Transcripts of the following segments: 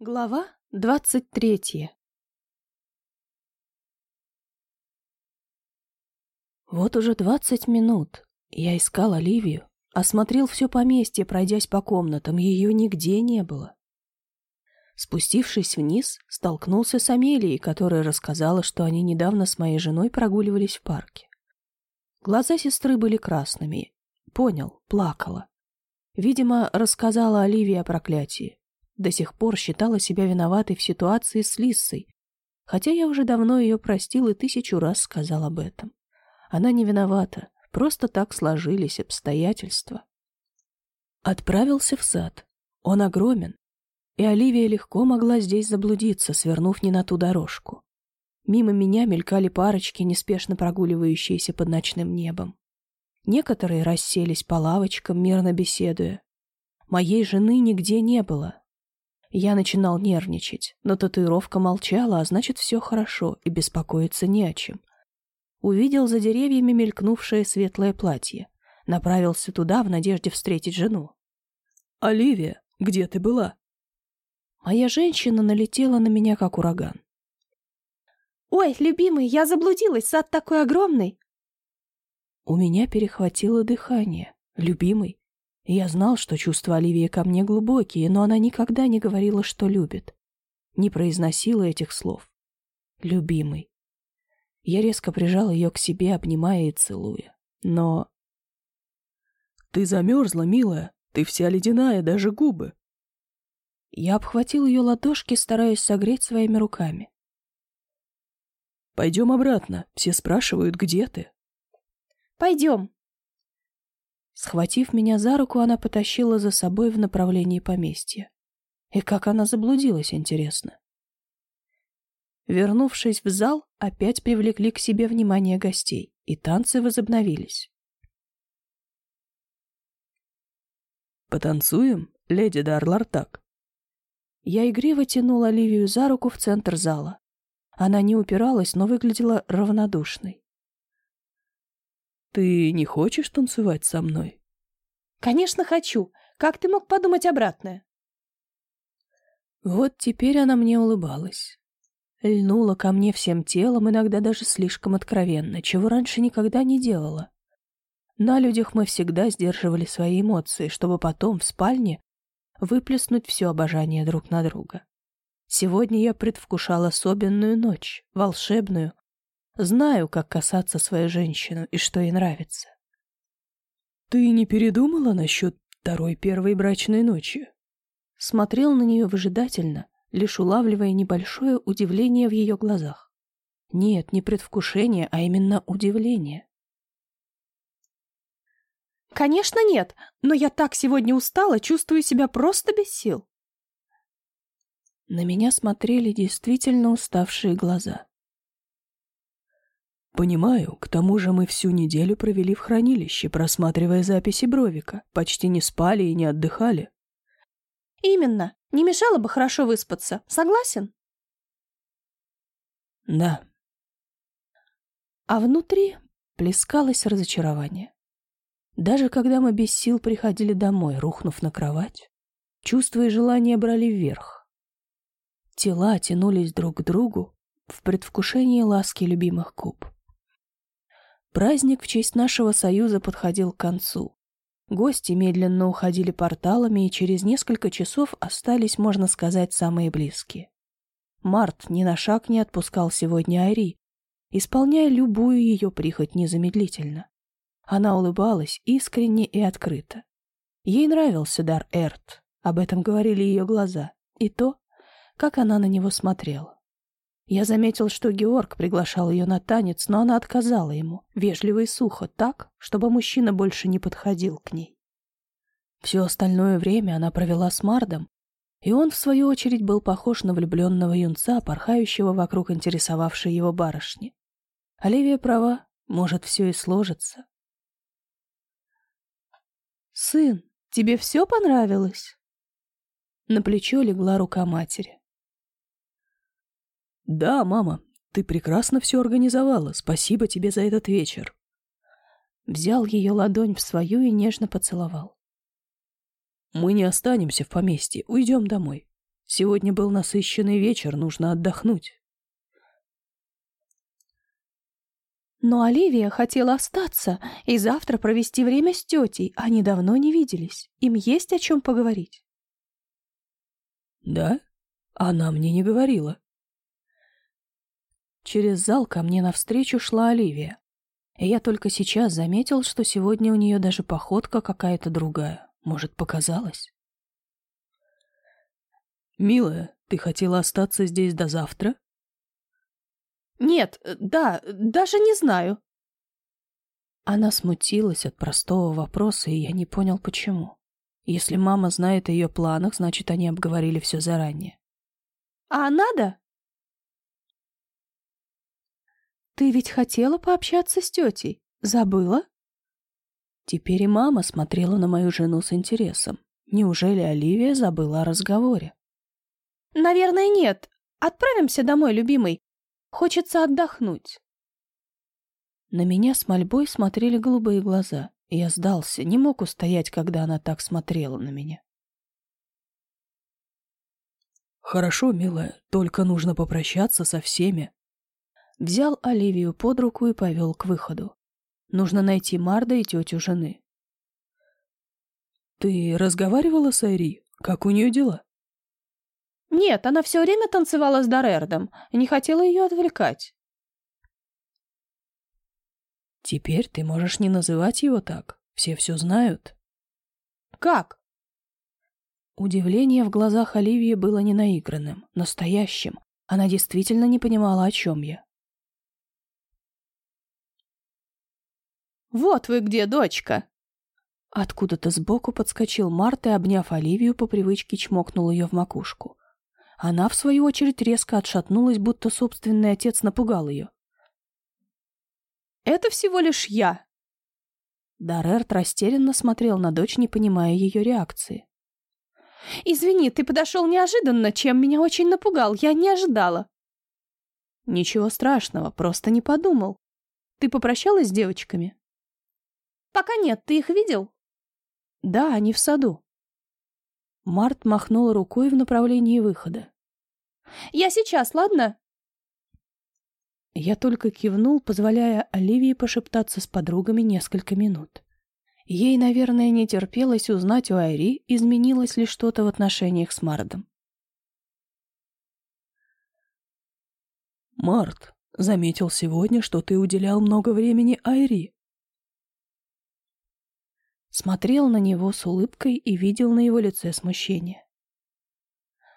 Глава двадцать третья Вот уже двадцать минут я искал Оливию, осмотрел все поместье, пройдясь по комнатам, ее нигде не было. Спустившись вниз, столкнулся с Амелией, которая рассказала, что они недавно с моей женой прогуливались в парке. Глаза сестры были красными. Понял, плакала. Видимо, рассказала Оливии о проклятии. До сих пор считала себя виноватой в ситуации с Лиссой, хотя я уже давно ее простил и тысячу раз сказал об этом. Она не виновата, просто так сложились обстоятельства. Отправился в сад. Он огромен, и Оливия легко могла здесь заблудиться, свернув не на ту дорожку. Мимо меня мелькали парочки, неспешно прогуливающиеся под ночным небом. Некоторые расселись по лавочкам, мирно беседуя. Моей жены нигде не было, я начинал нервничать, но татуировка молчала, а значит, все хорошо, и беспокоиться не о чем. Увидел за деревьями мелькнувшее светлое платье. Направился туда в надежде встретить жену. «Оливия, где ты была?» Моя женщина налетела на меня, как ураган. «Ой, любимый, я заблудилась, сад такой огромный!» У меня перехватило дыхание. Любимый, я знал, что чувства Оливии ко мне глубокие, но она никогда не говорила, что любит. Не произносила этих слов. Любимый. Я резко прижал ее к себе, обнимая и целуя. Но... «Ты замерзла, милая. Ты вся ледяная, даже губы». Я обхватил ее ладошки, стараясь согреть своими руками. «Пойдем обратно. Все спрашивают, где ты». «Пойдем», Схватив меня за руку, она потащила за собой в направлении поместья. И как она заблудилась, интересно. Вернувшись в зал, опять привлекли к себе внимание гостей, и танцы возобновились. «Потанцуем, леди Дарлартак?» Я игриво тянул Оливию за руку в центр зала. Она не упиралась, но выглядела равнодушной. Ты не хочешь танцевать со мной? Конечно, хочу. Как ты мог подумать обратное? Вот теперь она мне улыбалась. Льнула ко мне всем телом, иногда даже слишком откровенно, чего раньше никогда не делала. На людях мы всегда сдерживали свои эмоции, чтобы потом в спальне выплеснуть все обожание друг на друга. Сегодня я предвкушал особенную ночь, волшебную, Знаю, как касаться свою женщину и что ей нравится. Ты не передумала насчет второй первой брачной ночи? Смотрел на нее выжидательно, лишь улавливая небольшое удивление в ее глазах. Нет, не предвкушение, а именно удивление. Конечно, нет, но я так сегодня устала, чувствую себя просто без сил. На меня смотрели действительно уставшие глаза. «Понимаю, к тому же мы всю неделю провели в хранилище, просматривая записи Бровика, почти не спали и не отдыхали». «Именно. Не мешало бы хорошо выспаться. Согласен?» «Да». А внутри плескалось разочарование. Даже когда мы без сил приходили домой, рухнув на кровать, чувства и желания брали вверх. Тела тянулись друг к другу в предвкушении ласки любимых губ. Праздник в честь нашего союза подходил к концу. Гости медленно уходили порталами, и через несколько часов остались, можно сказать, самые близкие. Март ни на шаг не отпускал сегодня Айри, исполняя любую ее прихоть незамедлительно. Она улыбалась искренне и открыто. Ей нравился дар Эрт, об этом говорили ее глаза, и то, как она на него смотрела. Я заметил, что Георг приглашал ее на танец, но она отказала ему, вежливо и сухо, так, чтобы мужчина больше не подходил к ней. Все остальное время она провела с Мардом, и он, в свою очередь, был похож на влюбленного юнца, порхающего вокруг интересовавшей его барышни. Оливия права, может, все и сложится. «Сын, тебе все понравилось?» На плечо легла рука матери. «Да, мама, ты прекрасно все организовала. Спасибо тебе за этот вечер». Взял ее ладонь в свою и нежно поцеловал. «Мы не останемся в поместье, уйдем домой. Сегодня был насыщенный вечер, нужно отдохнуть. Но Оливия хотела остаться и завтра провести время с тетей. Они давно не виделись. Им есть о чем поговорить. Да? Она мне не говорила. Через зал ко мне навстречу шла Оливия. И я только сейчас заметил, что сегодня у нее даже походка какая-то другая. Может, показалось? «Милая, ты хотела остаться здесь до завтра?» «Нет, да, даже не знаю». Она смутилась от простого вопроса, и я не понял, почему. Если мама знает о ее планах, значит, они обговорили все заранее. «А надо?» «Ты ведь хотела пообщаться с тетей. Забыла?» Теперь и мама смотрела на мою жену с интересом. Неужели Оливия забыла о разговоре? «Наверное, нет. Отправимся домой, любимый. Хочется отдохнуть». На меня с мольбой смотрели голубые глаза. Я сдался, не мог устоять, когда она так смотрела на меня. «Хорошо, милая, только нужно попрощаться со всеми». Взял Оливию под руку и повел к выходу. Нужно найти Марда и тетю жены. «Ты разговаривала с Айри? Как у нее дела?» Нет, она все время танцевала с Дарердом, не хотела ее отвлекать. Теперь ты можешь не называть его так. Все все знают. Как? Удивление в глазах Оливии было не наигранным, настоящим. Она действительно не понимала, о чем я. «Вот вы где, дочка!» Откуда-то сбоку подскочил Март и, обняв Оливию, по привычке чмокнул ее в макушку. Она, в свою очередь, резко отшатнулась, будто собственный отец напугал ее. «Это всего лишь я!» Дарерт растерянно смотрел на дочь, не понимая ее реакции. «Извини, ты подошел неожиданно, чем меня очень напугал. Я не ожидала». «Ничего страшного, просто не подумал. Ты попрощалась с девочками?» «Пока нет, ты их видел?» «Да, они в саду». Март махнул рукой в направлении выхода. «Я сейчас, ладно?» Я только кивнул, позволяя Оливии пошептаться с подругами несколько минут. Ей, наверное, не терпелось узнать у Айри, изменилось ли что-то в отношениях с Мардом. «Март, заметил сегодня, что ты уделял много времени Айри смотрел на него с улыбкой и видел на его лице смущение.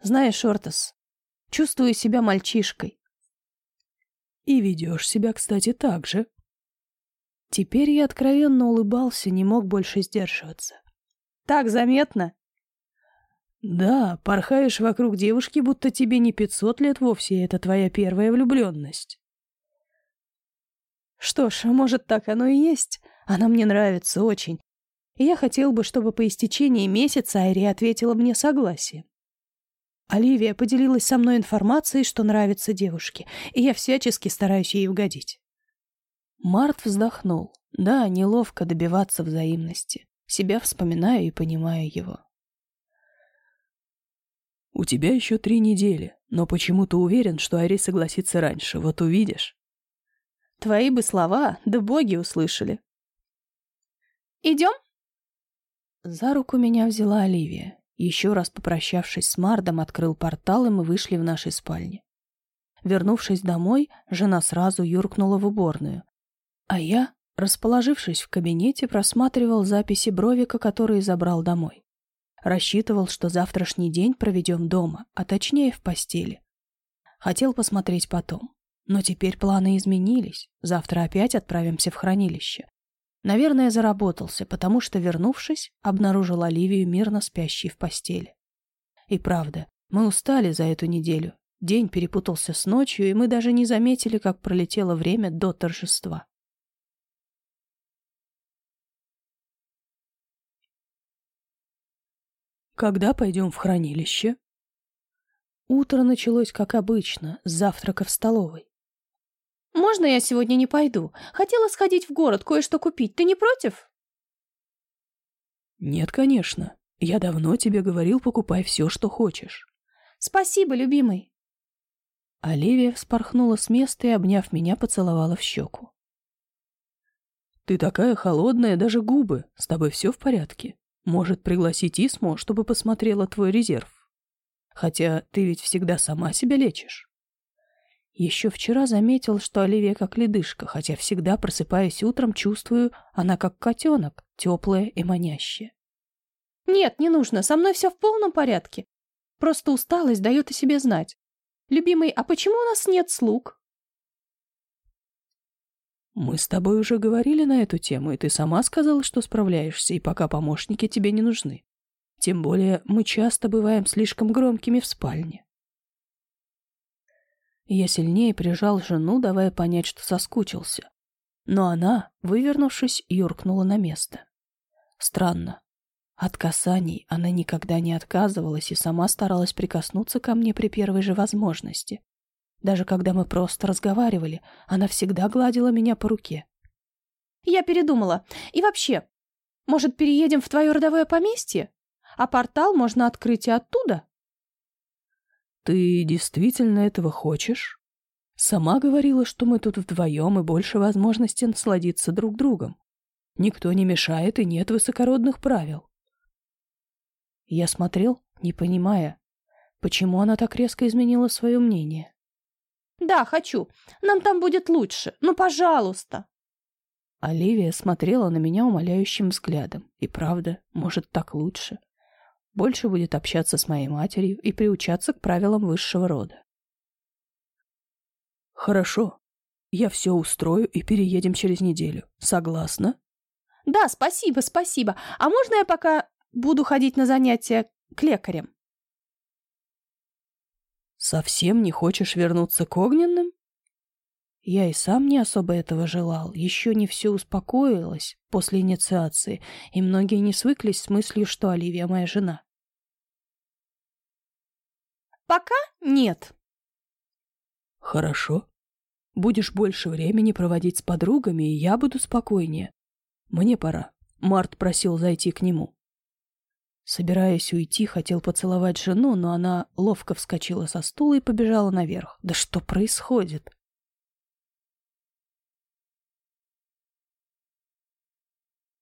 «Знаешь, Ортас, чувствую себя мальчишкой». «И ведешь себя, кстати, так же». Теперь я откровенно улыбался, не мог больше сдерживаться. «Так заметно?» «Да, порхаешь вокруг девушки, будто тебе не пятьсот лет вовсе, это твоя первая влюбленность». «Что ж, может, так оно и есть. Она мне нравится очень и я хотел бы, чтобы по истечении месяца Айри ответила мне согласие. Оливия поделилась со мной информацией, что нравится девушке, и я всячески стараюсь ей угодить. Март вздохнул. Да, неловко добиваться взаимности. Себя вспоминаю и понимаю его. «У тебя еще три недели, но почему ты уверен, что Айри согласится раньше? Вот увидишь». «Твои бы слова, да боги услышали». «Идем?» За руку меня взяла Оливия. Еще раз попрощавшись с Мардом, открыл портал, и мы вышли в нашей спальне. Вернувшись домой, жена сразу юркнула в уборную. А я, расположившись в кабинете, просматривал записи Бровика, которые забрал домой. Рассчитывал, что завтрашний день проведем дома, а точнее в постели. Хотел посмотреть потом. Но теперь планы изменились. Завтра опять отправимся в хранилище. Наверное, заработался, потому что, вернувшись, обнаружил Оливию мирно спящей в постели. И правда, мы устали за эту неделю. День перепутался с ночью, и мы даже не заметили, как пролетело время до торжества. «Когда пойдем в хранилище?» Утро началось, как обычно, с завтрака в столовой. «Можно я сегодня не пойду? Хотела сходить в город, кое-что купить. Ты не против?» «Нет, конечно. Я давно тебе говорил, покупай все, что хочешь». Спасибо, любимый. Оливия вспорхнула с места и, обняв меня, поцеловала в щеку. «Ты такая холодная, даже губы. С тобой все в порядке? Может, пригласить Исму, чтобы посмотрела твой резерв? Хотя ты ведь всегда сама себя лечишь». Еще вчера заметил, что Оливия как ледышка, хотя всегда, просыпаясь утром, чувствую, она как котенок, теплая и манящая. «Нет, не нужно, со мной все в полном порядке. Просто усталость дает о себе знать. Любимый, а почему у нас нет слуг?» «Мы с тобой уже говорили на эту тему, и ты сама сказала, что справляешься, и пока помощники тебе не нужны. Тем более мы часто бываем слишком громкими в спальне». Я сильнее прижал жену, давая понять, что соскучился. Но она, вывернувшись, юркнула на место. Странно. От касаний она никогда не отказывалась и сама старалась прикоснуться ко мне при первой же возможности. Даже когда мы просто разговаривали, она всегда гладила меня по руке. «Я передумала. И вообще, может, переедем в твое родовое поместье? А портал можно открыть и оттуда?» «Ты действительно этого хочешь?» Сама говорила, что мы тут вдвоем и больше возможности насладиться друг другом. Никто не мешает и нет высокородных правил. Я смотрел, не понимая, почему она так резко изменила свое мнение. «Да, хочу. Нам там будет лучше. Ну, пожалуйста!» Оливия смотрела на меня умоляющим взглядом. И правда, может, так лучше больше будет общаться с моей матерью и приучаться к правилам высшего рода. Хорошо. Я все устрою и переедем через неделю. Согласна? Да, спасибо, спасибо. А можно я пока буду ходить на занятия к лекарям? Совсем не хочешь вернуться к огненным? Я и сам не особо этого желал, еще не все успокоилось после инициации, и многие не свыклись с мыслью, что Оливия моя жена. Пока нет. Хорошо. Будешь больше времени проводить с подругами, и я буду спокойнее. Мне пора. Март просил зайти к нему. Собираясь уйти, хотел поцеловать жену, но она ловко вскочила со стула и побежала наверх. Да что происходит?